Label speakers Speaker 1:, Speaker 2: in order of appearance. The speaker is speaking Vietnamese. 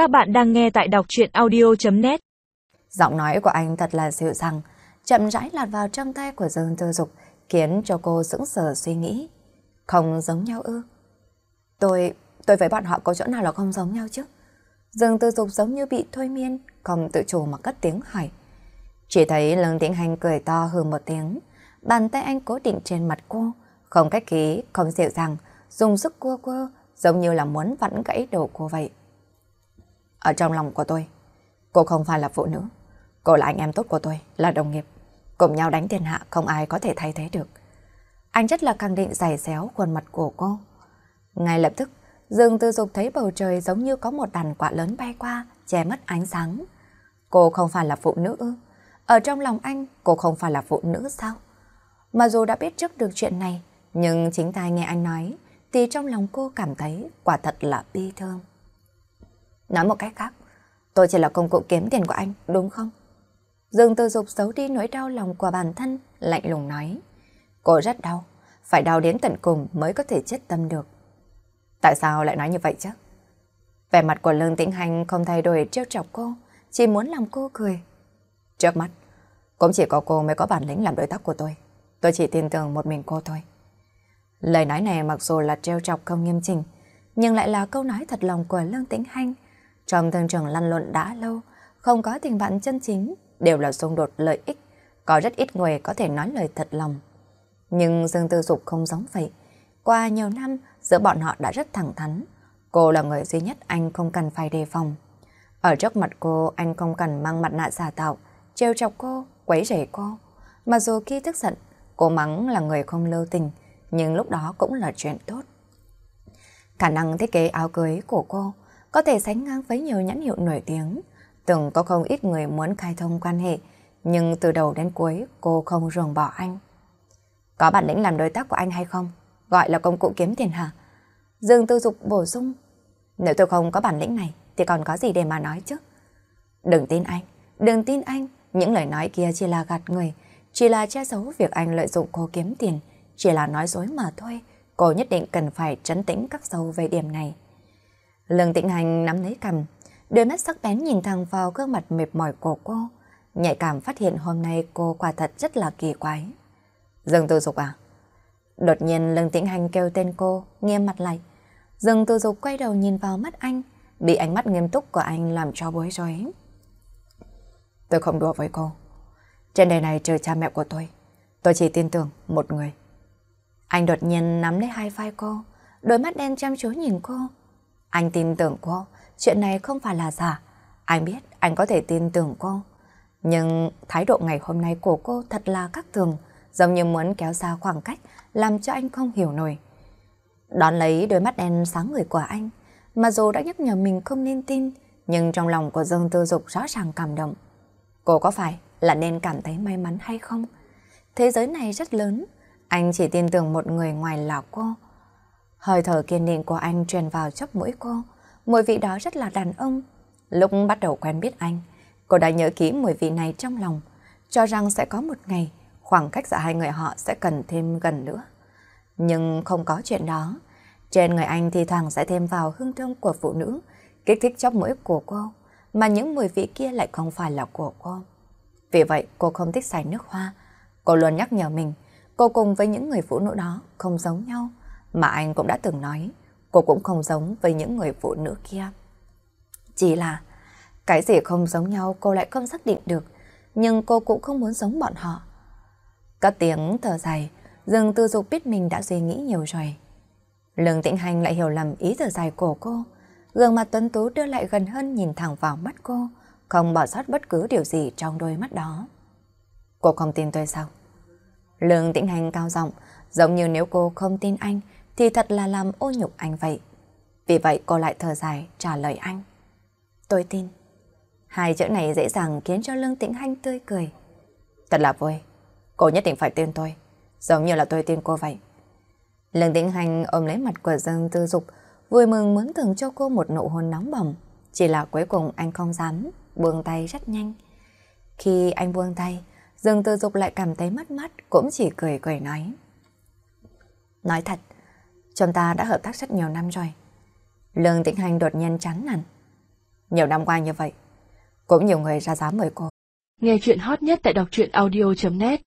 Speaker 1: Các bạn đang nghe tại đọc chuyện audio.net
Speaker 2: Giọng nói của anh thật là dịu dàng, chậm rãi lọt vào trong tay của Dương Tư Dục, khiến cho cô sững sờ suy nghĩ. Không giống nhau ư? Tôi, tôi với bọn họ có chỗ nào là không giống nhau chứ? Dương Tư Dục giống như bị thôi miên, không tự chủ mà cất tiếng hỏi. Chỉ thấy Lương Tĩnh Hành cười to hừ một tiếng, bàn tay anh cố định trên mặt cô, không cách khí, không dịu dàng, dùng sức cua cua, giống như là muốn vặn gãy đầu cô vậy. Ở trong lòng của tôi, cô không phải là phụ nữ, cô là anh em tốt của tôi, là đồng nghiệp. Cùng nhau đánh thiên hạ không ai có thể thay thế được. Anh rất là khẳng định giày xéo khuôn mặt của cô. Ngay lập tức, Dương Tư Dục thấy bầu trời giống như có một đàn quạ lớn bay qua, che mất ánh sáng. Cô không phải là phụ nữ ư? Ở trong lòng anh, cô không phải là phụ nữ sao? Mà dù đã biết trước được chuyện này, nhưng chính tai nghe anh nói, thì trong lòng cô cảm thấy quả thật là bi thương. Nói một cách khác, tôi chỉ là công cụ kiếm tiền của anh, đúng không? Dương Tư Dục giấu đi nỗi đau lòng của bản thân, lạnh lùng nói. Cô rất đau, phải đau đến tận cùng mới có thể chết tâm được. Tại sao lại nói như vậy chứ? Vẻ mặt của Lương Tĩnh Hành không thay đổi trêu chọc cô, chỉ muốn làm cô cười. Trước mắt, cũng chỉ có cô mới có bản lĩnh làm đối tác của tôi. Tôi chỉ tin tưởng một mình cô thôi. Lời nói này mặc dù là trêu chọc không nghiêm chỉnh, nhưng lại là câu nói thật lòng của Lương Tĩnh Hành. Trong thương trường lăn lộn đã lâu, không có tình bạn chân chính, đều là xung đột lợi ích. Có rất ít người có thể nói lời thật lòng. Nhưng Dương Tư Dục không giống vậy. Qua nhiều năm, giữa bọn họ đã rất thẳng thắn. Cô là người duy nhất anh không cần phải đề phòng. Ở trước mặt cô, anh không cần mang mặt nạ giả tạo, trêu chọc cô, quấy rầy cô. Mà dù khi tức giận, cô mắng là người không lưu tình, nhưng lúc đó cũng là chuyện tốt. Khả năng thiết kế áo cưới của cô có thể sánh ngang với nhiều nhãn hiệu nổi tiếng. Từng có không ít người muốn khai thông quan hệ, nhưng từ đầu đến cuối cô không ruồng bỏ anh. Có bản lĩnh làm đối tác của anh hay không? Gọi là công cụ kiếm tiền hả? Dương Tư Dục bổ sung. Nếu tôi không có bản lĩnh này thì còn có gì để mà nói chứ? Đừng tin anh, đừng tin anh. Những lời nói kia chỉ là gạt người, chỉ là che giấu việc anh lợi dụng cô kiếm tiền, chỉ là nói dối mà thôi. Cô nhất định cần phải trấn tĩnh các sâu về điểm này. Lương Tĩnh Hành nắm lấy cầm, đôi mắt sắc bén nhìn thẳng vào gương mặt mệt mỏi của cô, nhạy cảm phát hiện hôm nay cô quả thật rất là kỳ quái. Dương Tư Dục à? Đột nhiên Lương Tĩnh Hành kêu tên cô, nghiêm mặt lại. Dương Tư Dục quay đầu nhìn vào mắt anh, bị ánh mắt nghiêm túc của anh làm cho bối rối. Tôi không đùa với cô. Trên đời này trừ cha mẹ của tôi, tôi chỉ tin tưởng một người. Anh đột nhiên nắm lấy hai vai cô, đôi mắt đen chăm chú nhìn cô. Anh tin tưởng cô, chuyện này không phải là giả. Anh biết anh có thể tin tưởng cô. Nhưng thái độ ngày hôm nay của cô thật là khác thường, giống như muốn kéo xa khoảng cách, làm cho anh không hiểu nổi. Đón lấy đôi mắt đen sáng người của anh, mà dù đã nhắc nhở mình không nên tin, nhưng trong lòng của Dương Tư Dục rõ ràng cảm động. Cô có phải là nên cảm thấy may mắn hay không? Thế giới này rất lớn, anh chỉ tin tưởng một người ngoài là cô. Hơi thở kiên định của anh truyền vào chóp mũi cô, mùi vị đó rất là đàn ông. Lúc bắt đầu quen biết anh, cô đã nhớ kỹ mùi vị này trong lòng, cho rằng sẽ có một ngày khoảng cách giữa hai người họ sẽ cần thêm gần nữa. Nhưng không có chuyện đó. Trên người anh thì thoảng sẽ thêm vào hương thơm của phụ nữ, kích thích chóp mũi của cô, mà những mùi vị kia lại không phải là của cô. Vì vậy cô không thích xài nước hoa. Cô luôn nhắc nhở mình, cô cùng với những người phụ nữ đó không giống nhau. Mà anh cũng đã từng nói, cô cũng không giống với những người phụ nữ kia. Chỉ là, cái gì không giống nhau cô lại không xác định được, nhưng cô cũng không muốn giống bọn họ. Các tiếng thở dài, dừng Tư Dục biết mình đã suy nghĩ nhiều rồi. Lương Tĩnh Hành lại hiểu lầm ý thở dài của cô. Gương mặt tuấn tú đưa lại gần hơn nhìn thẳng vào mắt cô, không bỏ sót bất cứ điều gì trong đôi mắt đó. Cô không tin tôi sao? Lương Tĩnh Hành cao giọng, giống như nếu cô không tin anh, thì thật là làm ô nhục anh vậy. Vì vậy cô lại thở dài trả lời anh. Tôi tin. Hai chữ này dễ dàng khiến cho Lương Tĩnh hanh tươi cười. Thật là vui. Cô nhất định phải tin tôi, giống như là tôi tin cô vậy. Lương Tĩnh hanh ôm lấy mặt của Dương Tư Dục, vui mừng muốn thưởng cho cô một nụ hôn nóng bỏng. Chỉ là cuối cùng anh không dám, buông tay rất nhanh. Khi anh buông tay, Dương Tư Dục lại cảm thấy mất mắt, cũng chỉ cười cười nói. Nói thật, chúng ta đã hợp tác rất nhiều năm rồi. Lương Tĩnh Hành đột nhiên chán nản. Nhiều năm qua như vậy, cũng nhiều người ra dám mời cô.
Speaker 1: Nghe chuyện hot nhất tại đọc truyện audio.net